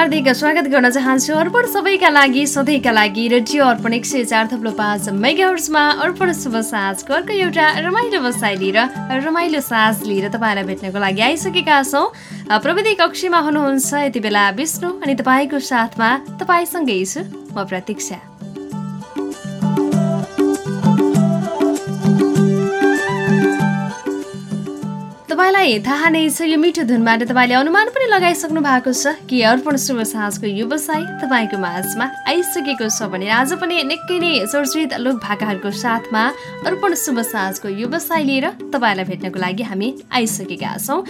हार्दिक स्वागत गर्न चाहन्छु अर्पण सबैका लागि सधैँका लागि रेडियो अर्पण एक सय चार थप्लो पाँच मेगाहर्समा अर्पण शुभ साँझको अर्को एउटा रमाइलो बसाइ लिएर रमाइलो साँझ लिएर तपाईँलाई भेट्नको लागि आइसकेका छौँ। प्रविधि कक्षीमा हुनुहुन्छ यति बेला विष्णु अनि तपाईँको साथमा तपाईँसँगै छु। म प्रतीक्षा। तपाईँलाई थाहा नै छ यो मिठो धुनबाट तपाईँले अनुमान पनि लगाइसक्नु भएको छ कि अर्पण शुभ साँझको व्यवसाय तपाईँको माझमा आइसकेको छ भने आज पनि निकै नै चर्चित लोक भाकाहरूको साथमा अर्पण शुभ साँझको व्यवसाय लिएर तपाईँलाई भेट्नको लागि हामी आइसकेका छौँ।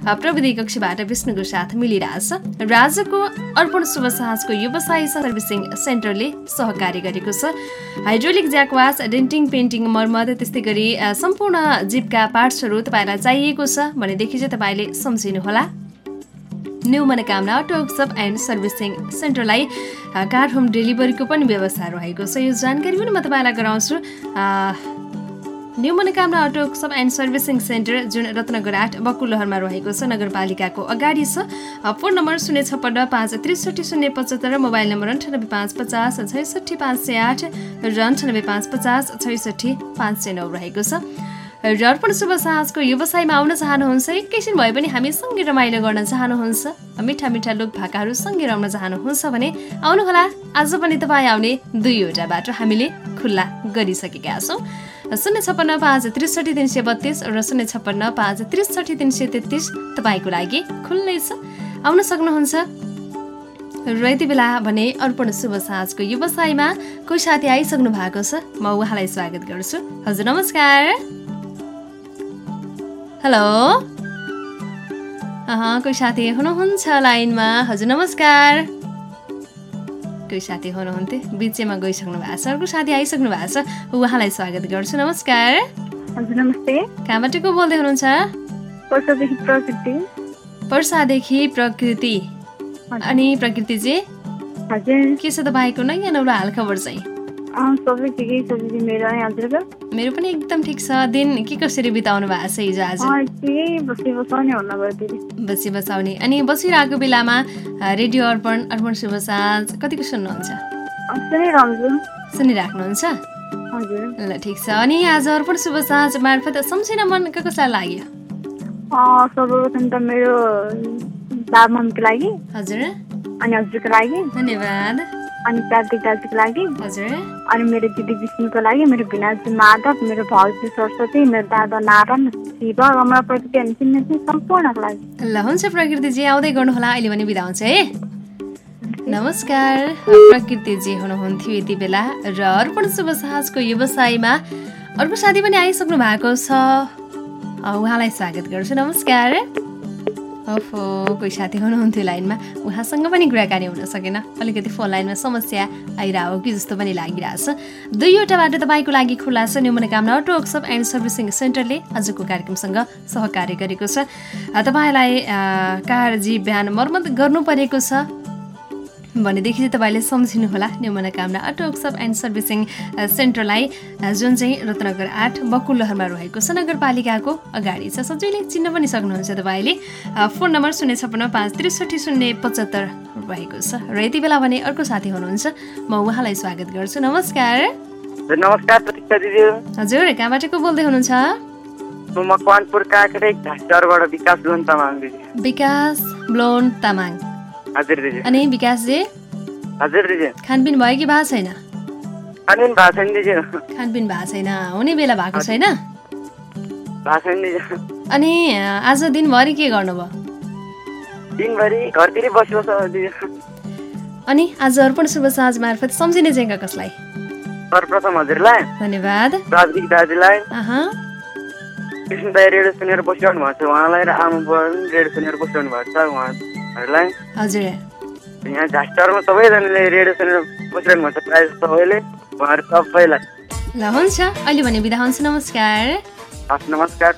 प्रविधि कक्षीबाट विष्णुको साथ मिलिरहेछ। राजाको अर्पण शुभ साहसको व्यवसाय सर्भिसिङ सेन्टरले सहकार्य गरेको छ। हाइड्रोलिक ज्याकवास डेन्टिङ पेन्टिङ मर्मत त्यस्तै गरी सम्पूर्ण जिपका पार्ट्सहरू तपाईँलाई चाहिएको छ भनेदेखि चाहिँ तपाईँले सम्झिनुहोला। New Manokamana auto workshop and servicing सेन्टरलाई car home डेलिभरीको पनि व्यवस्था रहेको छ। यो जानकारी पनि म तपाईँलाई गराउँछु। न्यू मनोकामना अटो सब एन्ड सर्भिसिङ सेन्टर जुन रत्नगर आठ बकुलहरमा रहेको छ। नगरपालिकाको अगाडि छ। फोन नम्बर शून्य छप्पन्न पाँच त्रिसठी शून्य पचहत्तर मोबाइल नम्बर अन्ठानब्बे पाँच पचास छैसठी पाँच सय आठ र अन्ठानब्बे पाँच पचास छैसठी पाँच सय नौ रहेको छ। र अर्पण शुभ साहसको व्यवसायमा आउन चाहनुहुन्छ एकैछिन भए पनि हामी सँगै रमाइलो गर्न चाहनुहुन्छ मिठा मिठा लोक भाकाहरू सँगै रम्न चाहनुहुन्छ भने आउनुहोला। आज पनि तपाईँ आउने दुईवटा बाटो हामीले खुल्ला गरिसकेका छौँ। शून्य छप्पन्न पाँच त्रिसठी तिन सय बत्तिस र शून्य छप्पन्न पाँच त्रिसठी तिन सय तेत्तिस तपाईँको लागि खुल्लै छ। आउन सक्नुहुन्छ। र यति बेला भने अर्पण शुभ साँझको व्यवसायमा कोही साथी आइसक्नु भएको छ म उहाँलाई स्वागत गर्छु। हजुर नमस्कार। हेलो कोही साथी हुनुहुन्छ लाइनमा हजुर नमस्कार कोही साथी हुनुहुन्थ्यो बिचैमा गइसक्नु भएको छ अर्को साथी आइसक्नु भएको छ उहाँलाई स्वागत गर्छु नमस्कार हजुर नमस्ते कहाँबाट को बोल्दै हुनुहुन्छ पर्सादेखि प्रकृति अनि प्रकृति चाहिँ के छ तपाईँको नयाँ नौलो हालखबर चाहिँ मेरो पनि एकदम ठिक छ। दिन के कसरी बिताउनु भएको छ हिजो आज? बसी बसाउने अनि बसिरहेको बेलामा रेडियो अर्पण अर्पण शुभ साँझ कतिको सुन्नुहुन्छ? सुनिराख्नुहुन्छ? ल ठिक छ। अनि आज अर्पण शुभ साँझ मार्फत सम्झिन मन कसलाई लाग्यो? सर्वप्रथम त मेरो बाबा मम्मीको लागि। हजुर। अनि हजुरको लागि। धन्यवाद। अनि कार्तिक दाजुको लागि। हजुर। अनि मेरो दिदी विष्णुको लागि मेरो भिनाजु माधव मेरो भाउजू सरस्वती मेरो दादा नारायण शिव रमणा प्रकृति अनि चिन्ने सम्पूर्णको लागि। ल हुन्छ प्रकृतिजी आउँदै गर्नुहोला। अहिले पनि बिदा हुन्छ है? नमस्कार। प्रकृतिजी हुनुहुन्थ्यो यति बेला र अर्पण शुभ साहजको व्यवसायमा अर्को साथी पनि आइसक्नु भएको छ। उहाँलाई स्वागत गर्छु। नमस्कार। ओफो कोही साथी हुनुहुन्थ्यो लाइनमा उहाँसँग पनि कुराकानी हुन सकेन। अलिकति फोन लाइनमा समस्या आइरहेको कि जस्तो पनि लागिरहेछ। दुईवटा बाटो तपाईँको लागि खुल्ला छ। New Manokamana auto workshop and servicing सेन्टरले आजको कार्यक्रमसँग सहकार्य गरेको छ। तपाईँलाई कार जी बिहान मर्मत गर्नु परेको छ। भनेदेखि चाहिँ तपाईँले सम्झिनुहोला new Manokamana auto workshop and servicing सेन्टरलाई जुन चाहिँ रत्नगर आठ बकुलहरमा रहेको छ नगरपालिकाको अगाडि छ। सजिलै चिन्न पनि सक्नुहुन्छ तपाईँले। फोन नम्बर शून्य छप्पन्न पाँच त्रिसठी शून्य पचहत्तर रहेको छ। र यति बेला भने अर्को साथी हुनुहुन्छ। म उहाँलाई स्वागत गर्छु। नमस्कार। हजुर, नमस्कार प्रतीक्षा दिदी। हजुर कहाँबाट को बोल्दै हुनुहुन्छ? म विकास लोन तामाङ विकास ब्लोन तामाङ। अनि विकासजी हजुर दिदी। खानपिन भयो कि भएको छैन? दिदी। खानपिन भएको छैन। हुने बेला भएको छैन? दिदी। अनि आज दिनभरि के गर्नुभयो? दिदी। अनि आज अर्पण शुभ साँझ मार्फत सम्झिने चाहिँ कसलाई? सर्वप्रथम हजुरलाई धन्यवाद। राजदीप दाजुलाई कृष्ण दाई रेडियो सुनेर बसिरहनु भएको छ। उहाँलाई र आमा रेडियो सुनेर बसिरहनु भएको छ। उहाँहरूलाई हजुर यहाँ झास्टरमा सबैजनाले रेडियो सुनेर बसिरहनु भएको छ प्रायः सबैले उहाँहरू सबैलाई ल हुन्छ अहिले भने बिदा हुन्छ नमस्कार नमस्कार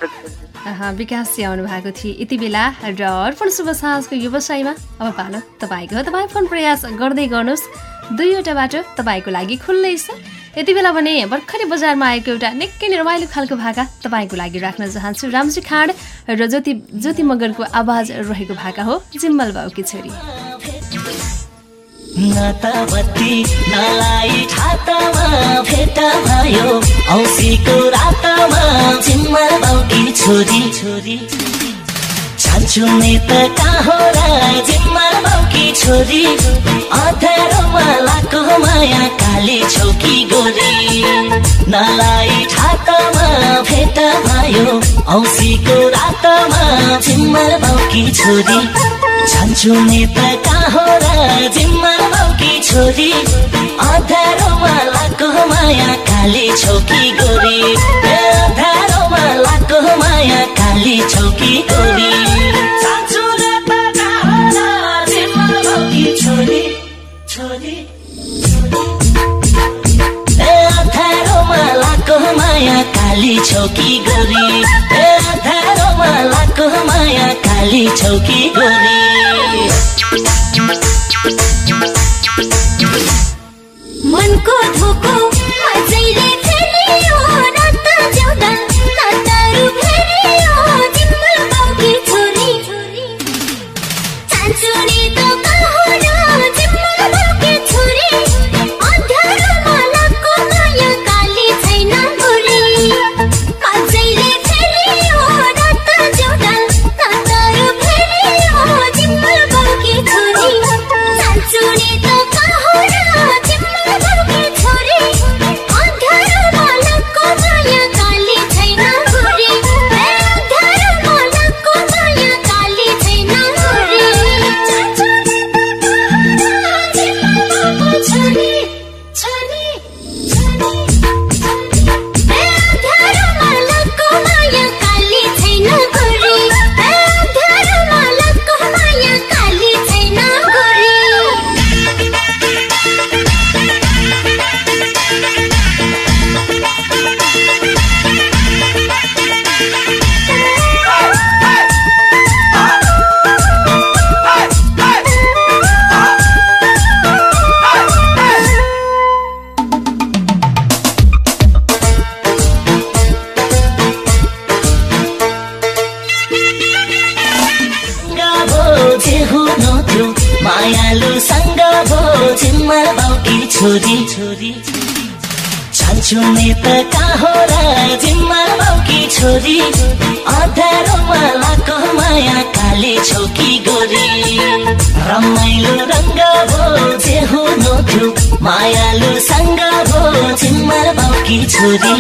विकास चाहिँ आउनु भएको थियो यति बेला र अर्पण शुभ साँझको व्यवसायमा अब पालो तपाईँको तपाईँ फोन प्रयास गर्दै गर्नुहोस् दुईवटा बाटो तपाईँको लागि खुल्लै छ यति बेला भने भर्खरै बजारमा आएको एउटा निकै नै रमाइलो खालको भाका तपाईँको लागि राख्न चाहन्छु। रामजी खाँड र ज्योति ज्योति मगरको आवाज रहेको भाका हो जिम्मल बाउकी छोरी छोरी छान्छु नि त कहाँ र जिम्मा बाउकी छोरी? अँध्यारोमा लाको माया काली छौकी गोरी। नलाई ठातामा भेट भयो औसीको रातमा जिम्मा बाउकी छोरी? छान्छु नि त कहाँ र जिम्मा बाउकी छोरी? अँध्यारोमा लाको माया काली छौकी गोरी। ए अँध्यारोमा लाको माया काली छौकी गोरी छोरी छोरी ए अँध्यारोमा लाको माया काली छौकी गोरी। ए अँध्यारोमा लाको माया काली छौकी गोरी। मनको धोको अझैले फेरियो रमाइलो रङ्ग भो जे मायालु सँग भो जिम्मा बाउकी छोरी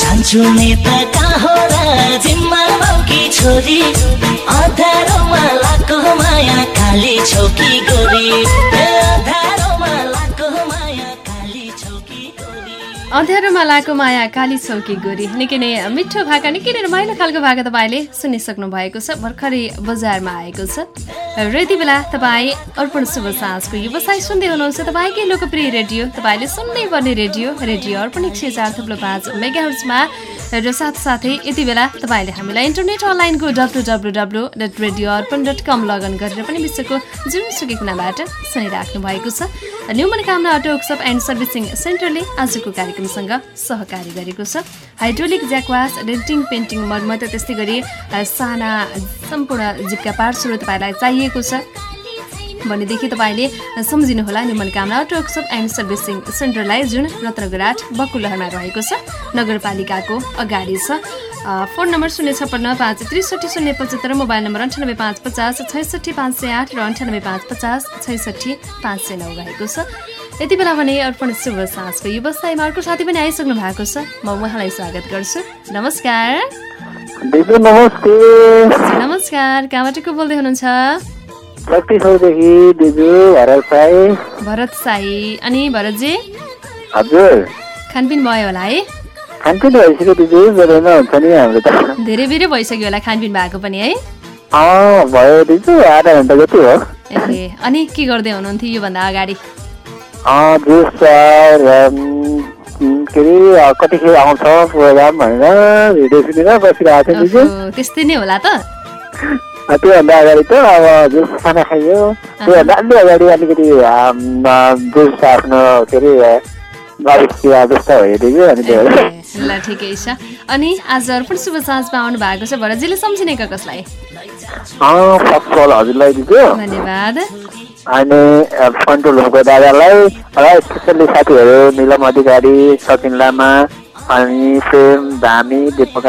छान्छु नि त कहाँ र जिम्मा बाउकी छोरी अँध्यारोमा लाको माया काली छौकी गोरी अँध्यारोमा लाएको माया काली चौकी गोरी। निकै नै मिठो भाका निकै नै रमाइलो खालको भाका तपाईँले सुनिसक्नु भएको छ भर्खरै बजारमा आएको छ। र यति बेला तपाईँ अर्पण शुभ साँझको व्यवसाय सुन्दै हुनुहुन्छ तपाईँकै लोकप्रिय रेडियो तपाईँले सुन्नै पर्ने रेडियो रेडियो अर्पण एक सय चार थुप्रो पाँच मेगा र साथसाथै यति बेला तपाईँले हामीलाई इन्टरनेट अनलाइनको W W W dot radio Arpan dot com log in गरेर पनि विश्वको जुनसुकै कुनाबाट सुनिराख्नु भएको छ। New Manokamana auto workshop and servicing सेन्टरले आजको कार्यक्रमसँग सहकारी गरेको छ। हाइड्रोलिक ज्याकवास डेन्टिङ पेन्टिङ मर्मत त्यस्तै गरी साना सम्पूर्ण जिप्का पार्ट्सहरू तपाईँलाई चाहिएको छ। भनेदेखि तपाईँले सम्झिनुहोला नि Manokamana auto workshop and servicing सेन्टरलाई जुन रत्नगराट बकुलहरमा रहेको छ नगरपालिकाको अगाडि छ। फोन नम्बर शून्य छप्पन्न पाँच त्रिसठी शून्य पचहत्तर मोबाइल नम्बर अन्ठानब्बे पाँच पचास छैसठी पाँच सय आठ र अन्ठानब्बे पाँच पचास छैसठी पाँच सय नौ रहेको छ। यति बेला भने अर्पण शुभ साँझको व्यवसायमा अर्को साथी पनि आइसक्नु भएको छ। म उहाँलाई स्वागत गर्छु। नमस्कार। नमस्कार कहाँबाट को बोल्दै हुनुहुन्छ? शक्ति छौदेखि दिजु भरत साई। भरत साई। अनि भरतजी? हजुर। खानपिन भयो होला है? खान्छु नि भइसक्यो दिदी बेलैमा हुन्छ नि हाम्रो त। धेरै बेरै भइसक्यो होला खानपिन भएको पनि है? भयो दिजु आधा घन्टा जति हो। ए अनि के गर्दै हुनुहुन्थ्यो योभन्दा अगाडि? जुस के अरे कतिखेर आउँछ प्रोग्राम भनेर भिडियो सुनेर बसिरहेको दिजु ओहो, त्यस्तै नै होला त। त्योभन्दा अगाडि त अब जुस खाना खाइयो त्योभन्दा अलि अगाडि अलिकति जुस आफ्नो के अरे अनि त्यो भएर ए, ल ठिकै छ अनि आज अर्पण शुभ साँझमा आउनु भएको छ भरतजीले सम्झिने कसलाई हजुरलाई धन्यवाद। अनि कन्ट्रोल रुमको दादालाई र स्पेसल्ली साथीहरू निलम अधिकारी सचिन लामा अनि प्रेम धामी दीपक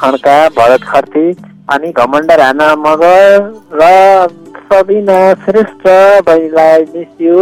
खड्का भरत खर्ती अनि घमण्ड राणा मगर र सबिना श्रेष्ठ बहिनीलाई मिस यु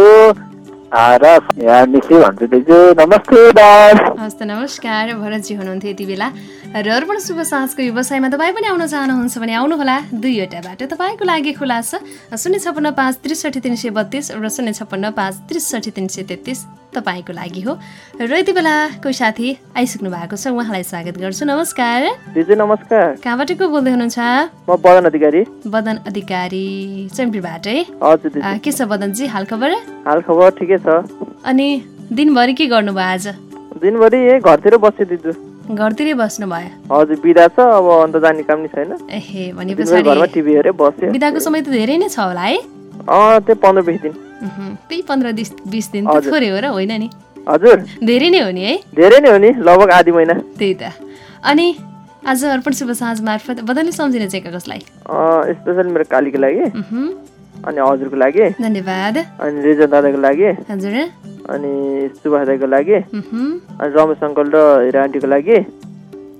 र यहाँ मिस यु भन्छु दिजु नमस्ते दास। हस् त नमस्कार भरतजी हुनुहुन्थ्यो यति बेला। र अर्पण शुभ साँझको व्यवसायमा तपाईँ पनि आउन चाहनुहुन्छ भने आउनुहोला दुईवटा बाटो तपाईँको लागि खुला छ शून्य छप्पन्न पाँच त्रिसठी तिन सय बत्तिस र शून्य छप्पन्न पाँच त्रिसठी तिन सय तेत्तिस तपाईँको लागि हो। र यति बेला कोही साथी आइसक्नु भएको छ उहाँलाई स्वागत गर्छु। नमस्कार। नमस्कार। कहाँबाट को बोल्दै हुनुहुन्छ? म बदन अधिकारी। बदन अधिकारी चम्पीबाट है के छ बदनजी हाल खबर? हाल खबर ठिकै छ। अनि दिनभरि के गर्नुभयो आज? दिनभरि यही घरतिर बस्यो घरतिरै बस्नुभयो हजुर बिदा छ अब अन्त जाने काम नि छैन। एहे भने दिनभरि घरमा पछाडि टिभी हेरेँ बस्यो। बिदाको समय त धेरै नै छ होला है? अँ त्यो पन्ध्र बिस दिन। त्यही पन्ध्र बिस दिन त। थोरै हो र होइन नि? हजुर। धेरै नै हो नि है? धेरै नै हो नि लगभग आधी महिना। त्यही त। अनि आज अर्पण शुभ साँझ मार्फत बदली सम्झिने चाहिँ कसलाई? स्पेसल मेरो कालीको लागि। अनि हजुरको लागि। धन्यवाद। अनि रिजन दादाको लागि। हजुर। अनि सुभाष दाईको लागि। अनि रमेश अङ्कल र हिरा आन्टीको लागि।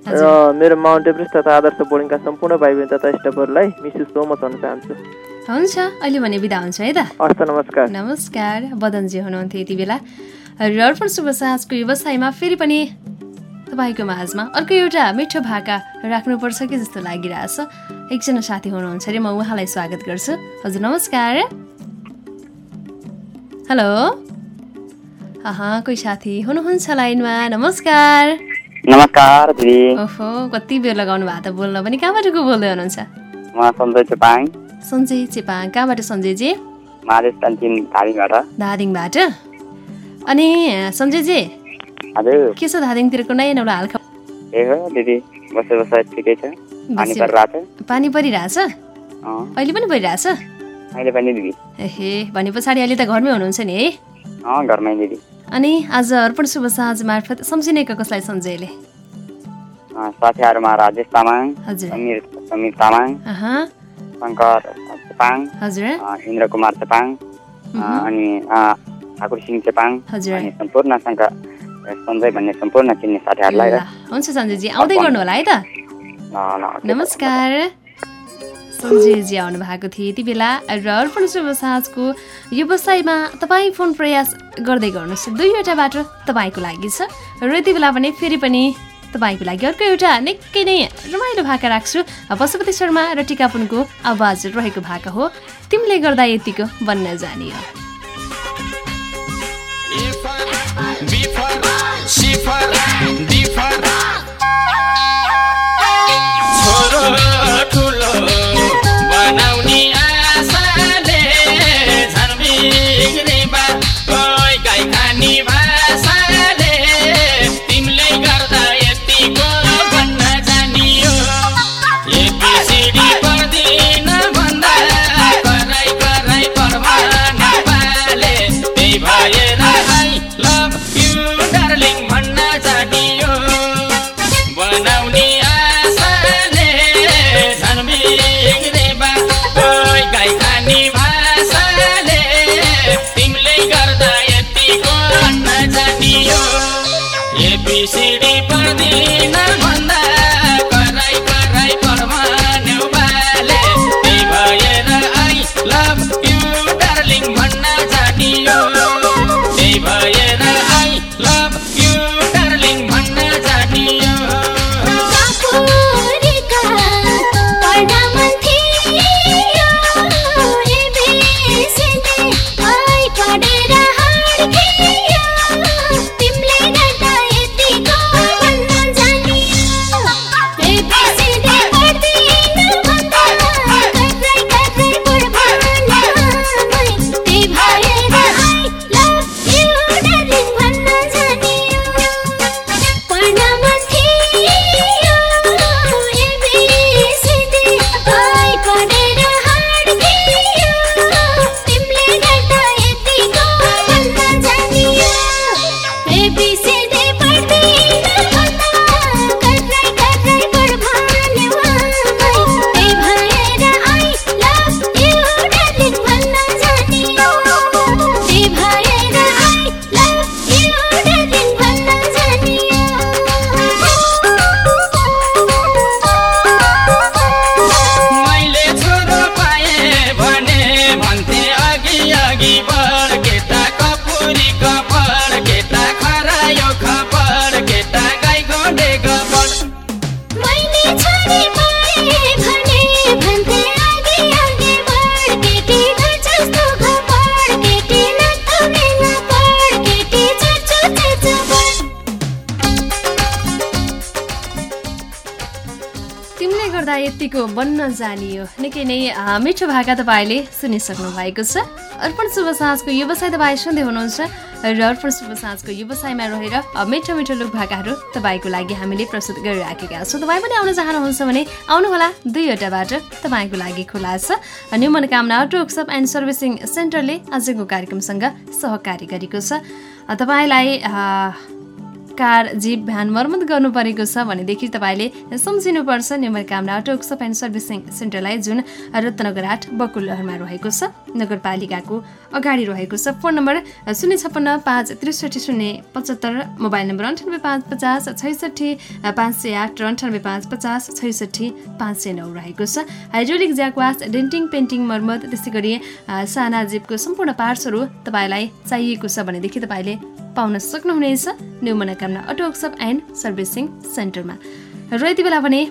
र मेरो माउन्ट एभरेस्ट तथा आदर्श बोर्डिङका सम्पूर्ण भाइ बहिनी तथा स्टाफहरूलाई मिस यु सो मच भन्न चाहन्छु। हुन्छ अहिले भने बिदा हुन्छ है त। हस्त नमस्कार। नमस्कार बदनजी हुनुहुन्थ्यो यति बेला। र अर्पण शुभ साँझको व्यवसायमा फेरि पनि तपाईँको माझमा अर्को एउटा मिठो भाका राख्नुपर्छ कि जस्तो लागिरहेछ। एकजना साथी हुनुहुन्छ अरे म उहाँलाई स्वागत गर्छु। हजुर नमस्कार। हेलो। कोही साथी हुनुहुन्छ लाइनमा? नमस्कार। नमस्कार दिदी। ओहो कति बेर लगाउनु भएको त बोल्न पनि कहाँबाट को बोल्दै हुनुहुन्छ? सञ्जय चेपाङ। कहाँबाट सञ्जयजी धादिङबाट। अनि सञ्जयजी के छ धादिङतिरको नयाँ नौलो हाल ए हो दिदी? बसे बसाइ ठिकै छ। पानी परिरहेछ? अहिले पनि परिरहेछ? अहिले पनि दिदी। एहे भने पछाडि अहिले त घरमै हुनुहुन्छ नि है? अँ घरमै दिदी। अनि आज अर्पण शुभ साँझ मार्फत सम्झिनेको कसलाई अँ, साथीहरूमा राजेश तामाङ समीर समीर तामाङ शङ्कर चेपाङ इन्द्र कुमार चेपाङ अनि ठाकुर सिंह चेपाङ अनि सम्पूर्ण सङ्घ सञ्जय भन्ने सम्पूर्ण चिन्ने साथीहरूलाई हुन्छ सञ्जयजी आउँदै गर्नु होला है त? नमस्कार। सञ्जयजी आउनु भएको थियो यति बेला र अर्पण शुभ साँझको व्यवसायमा तपाईँ फोन प्रयास गर्दै गर्नुहोस्। दुईवटा बाटो तपाईँको लागि छ र यति बेला भने फेरि पनि तपाईँको लागि अर्को एउटा निकै नै रमाइलो भाका राख्छु। पशुपति शर्मा र टिकापुनको आवाज रहेको भाका हो। तिमीले गर्दा यतिको बन्न जाने एपिसिडी पढ्दिन भन्दा यतिको बन्न जानियो। निकै नै मिठो भाका तपाईँले सुनिसक्नु भएको छ। अर्पण शुभ साँझको व्यवसाय तपाईँ सुन्दै हुनुहुन्छ र अर्पण शुभ साँझको व्यवसायमा रहेर मिठो मिठो लोक भाकाहरू तपाईँको लागि हामीले प्रस्तुत गरिराखेका छौँ। तपाईँ पनि आउन चाहनुहुन्छ भने आउनुहोला दुईवटा बाटो तपाईँको लागि खुला छ। New Manokamana auto and servicing सेन्टरले आजको कार्यक्रमसँग सहकारी गरेको छ। तपाईँलाई कार जीप भ्यान मर्मत गर्नु परेको छ भनेदेखि तपाईँले सम्झिनुपर्छ। न्युमर कामना अटो एन्ड सर्भिसिङ सेन्टरलाई जुन रत्नगर आठ बकुलहरमा रहेको छ नगरपालिकाको अगाडि रहेको छ। फोन नम्बर शून्य छप्पन्न पाँच त्रिसठी शून्य पचहत्तर मोबाइल नम्बर अन्ठानब्बे पाँच पचास छैसठी पाँच सय आठ र अन्ठानब्बे पाँच पचास छैसठी पाँच सय नौ रहेको छ। हाइड्रोलिक ज्याकवास डेन्टिङ पेन्टिङ मर्मत त्यसै गरी साना जीपको सम्पूर्ण पार्ट्सहरू तपाईँलाई चाहिएको छ भनेदेखि तपाईँले पाउन सक्नुहुनेछ new Manokamana auto workshop and servicing सेन्टरमा। र यति बेला भने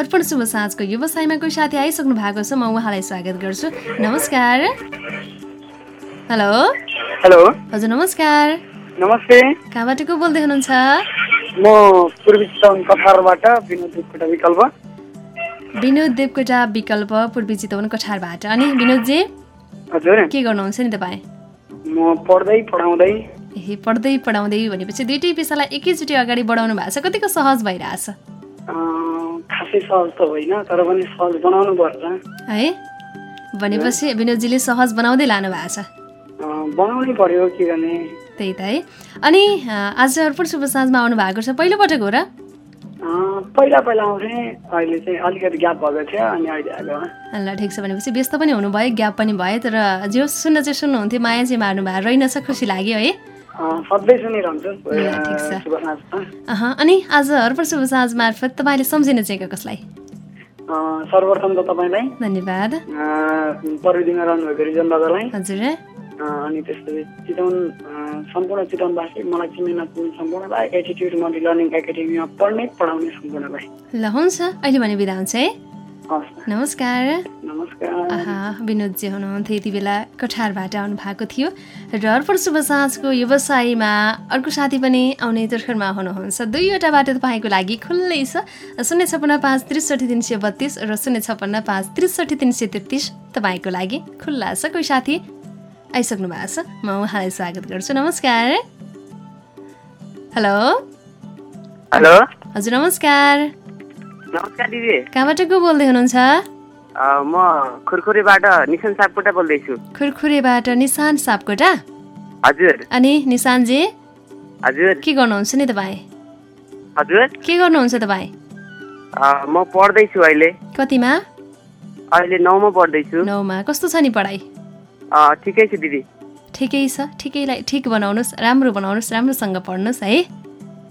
अर्पण शुभ साँझको व्यवसायमा कोही साथी आइसक्नु भएको छ म उहाँलाई स्वागत गर्छु। नमस्कार। हेलो। हेलो। हजुर नमस्कार। नमस्ते। कहाँबाट को बोल्दै हुनुहुन्छ? म पूर्वी चितवन कथारबाट विनोद देवकोटा विकल्प। विनोद देवकोटा विकल्प पूर्वी चितवन कठारबाट। अनि विनोदजी हजुर। के गर्नुहुन्छ नि तपाईँ? म पढ्दै पढाउँदै। ए पढ्दै पढाउँदै भनेपछि दुइटै पेसालाई एकैचोटि अगाडि बढाउनु भएको छ। कतिको सहज भइरहेछ? खासै सहज त होइन तर पनि सहज बनाउनु पर्छ। है? भनेपछि विनोदजीले सहज बनाउँदै लानु भएको छ। बनाउनै पर्यो के गर्ने त्यही त है। अनि आज अर्पण शुभ साँझमा आउनु भएको छ। पहिलोपटक हो र? पहिला पहिला आउँथेँ अहिले चाहिँ अलिकति ग्याप भएको थियो अनि अहिले आएको ल ठिक छ भनेपछि व्यस्त पनि हुनुभयो ग्याप पनि भयो तर जे सुन्न चाहिँ सुन्नुहुन्थ्यो माया चाहिँ मार्नु भएको रहेनछ खुसी लाग्यो है। छ। अनि आज अर्पण शुभ साँझ मार्फत तपाईँले सम्झिन चाहिँ कसलाई? सर्वप्रथम त तपाईँलाई धन्यवाद। प्रविधिमा रहनुभएको रिजन दादालाई हजुर। अनि त्यसपछि चितवन सम्पूर्ण चितवनवासी मलाई चिन्ने नचिन्ने सम्पूर्णलाई एटिट्युड मल्टी लर्निङ एकाडेमीमा पढ्ने पढाउने सम्पूर्णलाई। ल हुन्छ। अहिले भने बिदा हुन्छ है। नमस्कार। नमस्कार। विनोदजी हुनुहुन्थ्यो यति बेला कठारबाट आउनु भएको थियो। र अर्पण शुभ साँझको व्यवसायमा अर्को साथी पनि आउने तर्खरमा हुनुहुन्छ। दुईवटा बाटो तपाईँको लागि खुल्लै छ। शून्य छपन्न पाँच त्रिसठी तिन सय बत्तिस र शून्य छपन्न पाँच त्रिसठी तिन सय तेत्तिस तपाईँको लागि खुल्ला छ। कोही साथी आइसक्नु भएको छ। म उहाँलाई स्वागत गर्छु। नमस्कार। हेलो। हेलो। हजुर नमस्कार। नमस्कार दिदी। कहाँबाट को बोल्दै हुनुहुन्छ? म खुरखुरीबाट निशन सापकोटा बोल्दैछु। खुरखुरेबाट निशान सापकोटा? हजुर। अनि निशानजी? हजुर। के गर्नुहुन्छ नि तपाईँ? हजुर। के गर्नुहुन्छ तपाईँ? म पढ्दैछु अहिले। कतिमा? अहिले नौमा पढ्दैछु। नौमा। कस्तो छ नि पढाइ? ठिकै छु दिदी। ठिकै छ ठिकैलाई ठिक बनाउनुहोस् राम्रो बनाउनुहोस् राम्रोसँग पढ्नुहोस् है।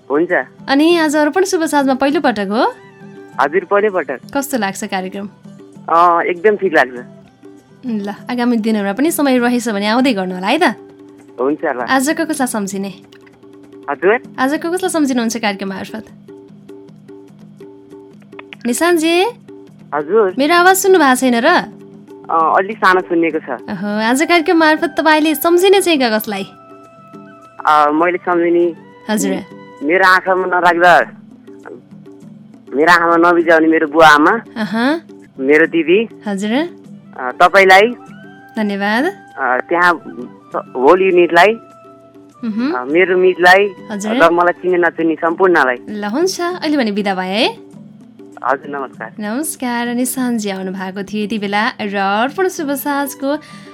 हुन्छ। अनि आज अर्पण शुभ साँझमा पहिलोपटक हो? हजुर पहिलोपटक कस्तो लाग्छ कार्यक्रम? एकदम ठिक लाग्छ। ल आगामी दिनहरूमा पनि समय रहेछ भने आउँदै गर्नु होला है त? हुन्छ ल। आजको कसलाई सम्झिने? हजुर। आजको कसलाई सम्झिनुहुन्छ कार्यक्रम मार्फत? निशानजी हजुर। मेरो आवाज सुन्नु भएको छैन र? अँ, अलिक सानो सुनिएको छ। आज कार्यक्रम मार्फत तपाईँले सम्झिने चाहिँ कसलाई? अँ, मैले सम्झिने। हजुर। मेरो आँखामा नराख्दा मेरो आँखामा नबिजाउने मेरो बुवा आमा मेरो दिदी। हजुर। अँ, तपाईँलाई धन्यवाद। अँ, त्यहाँ होल युनिटलाई मेरो मिटलाई हजुर। र मलाई चिने नचिने सम्पूर्णलाई। ल हुन्छ। अहिले भने बिदा भए है। हजुर नमस्कार। नमस्कार निशानजी आउनु भएको थियो यति बेला र अर्पण शुभ साँझको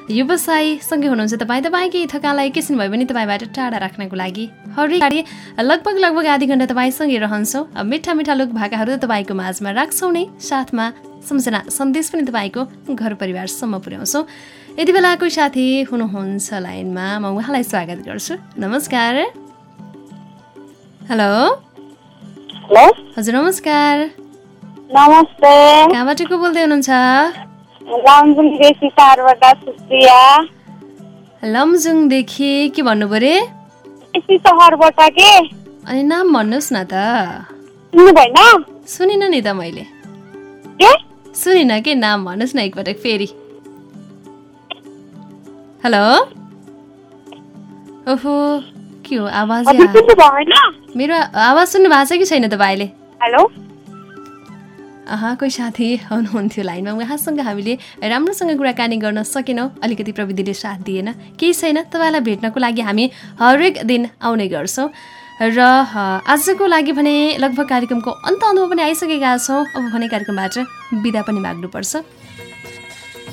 व्यवसाय सँगै हुनुहुन्छ तपाईँ। तपाईँकै थकालाई एकैछिन भए पनि तपाईँबाट टाढा राख्नको लागि हरेक गाडी लगभग लगभग आधी घन्टा तपाईँसँगै रहन्छौँ। अब मिठा मिठा लोक भाकाहरू तपाईँको माझमा राख्छौँ नै। साथमा सम्झना सन्देश पनि तपाईँको घर परिवारसम्म पुर्याउँछौँ। यति बेला कोही साथी हुनुहुन्छ लाइनमा म उहाँलाई स्वागत गर्छु। नमस्कार। हेलो। हेलो। हजुर नमस्कार। नमस्ते। कहाँबाट को बोल्दै हुनुहुन्छ? लमजुङदेखि के भन्नु परे अनि नाम भन्नुहोस् न त। सुन्नु नि त मैले। सुनिनँ के नाम भन्नुहोस् न एकपटक फेरि। हेलो? ओहो के हो आवाज मेरो आवाज सुन्नु भएको छ कि छैन तपाईँले? हेलो? कोही साथी हुनुहुन्थ्यो लाइनमा। उहाँसँग हामीले राम्रोसँग कुराकानी गर्न सकेनौँ। अलिकति प्रविधिले साथ दिएन। केही छैन तपाईँलाई भेट्नको लागि हामी हरेक दिन आउने गर्छौँ। र आजको लागि भने लगभग कार्यक्रमको अन्त अन्तमा पनि आइसकेका छौँ। अब भने कार्यक्रमबाट बिदा पनि माग्नुपर्छ।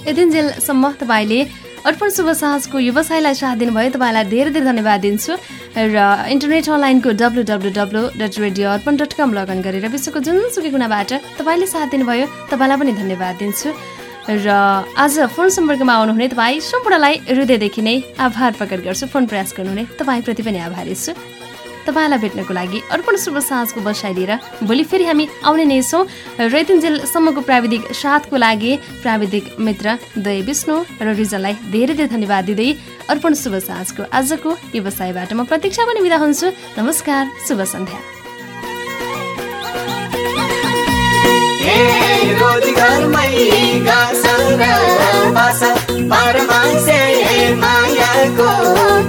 यतिन्जेलसम्म तपाईँले अर्पण शुभ साँझको व्यवसायलाई साथ दिनुभयो। तपाईँलाई धेरै धेरै धन्यवाद दिन्छु र इन्टरनेट अनलाइनको W W W dot radio Arpan dot com log in गरेर विश्वको जुनसुकै कुनाबाट तपाईँले साथ दिनुभयो। तपाईँलाई पनि धन्यवाद दिन्छु। र आज फोन सम्पर्कमा आउनुहुने तपाईँ सम्पूर्णलाई हृदयदेखि नै आभार प्रकट गर्छु। फोन प्रयास गर्नुहुने तपाईँप्रति पनि आभारी छु। तपाईँलाई भेट्नको लागि अर्पण शुभ साँझको बसाइ लिएर भोलि फेरि हामी आउने नै छौँ। र यतिन्जेलसम्मको प्राविधिक साथको लागि प्राविधिक मित्र दय विष्णु र रिजनलाई धेरै धेरै धन्यवाद दिँदै अर्पण शुभ साँझको आजको व्यवसायबाट म प्रतीक्षा पनि बिदा हुन्छु। नमस्कार शुभ सन्ध्या।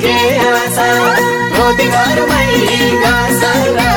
के आशा? रोजगारमै गाँसल बासा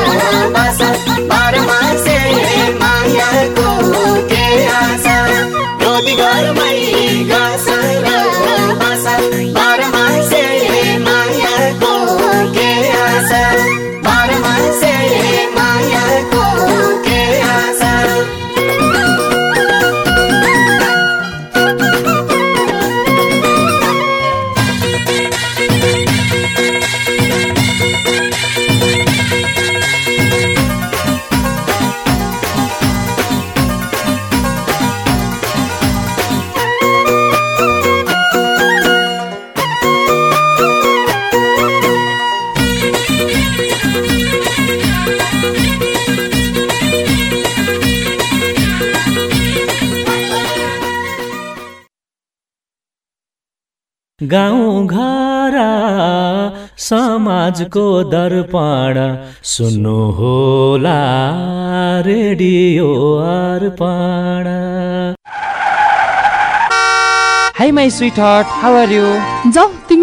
समाजको दर्पण सुन्नु होला radio Arpan. Hi my sweetheart how are you जाऊ तिमी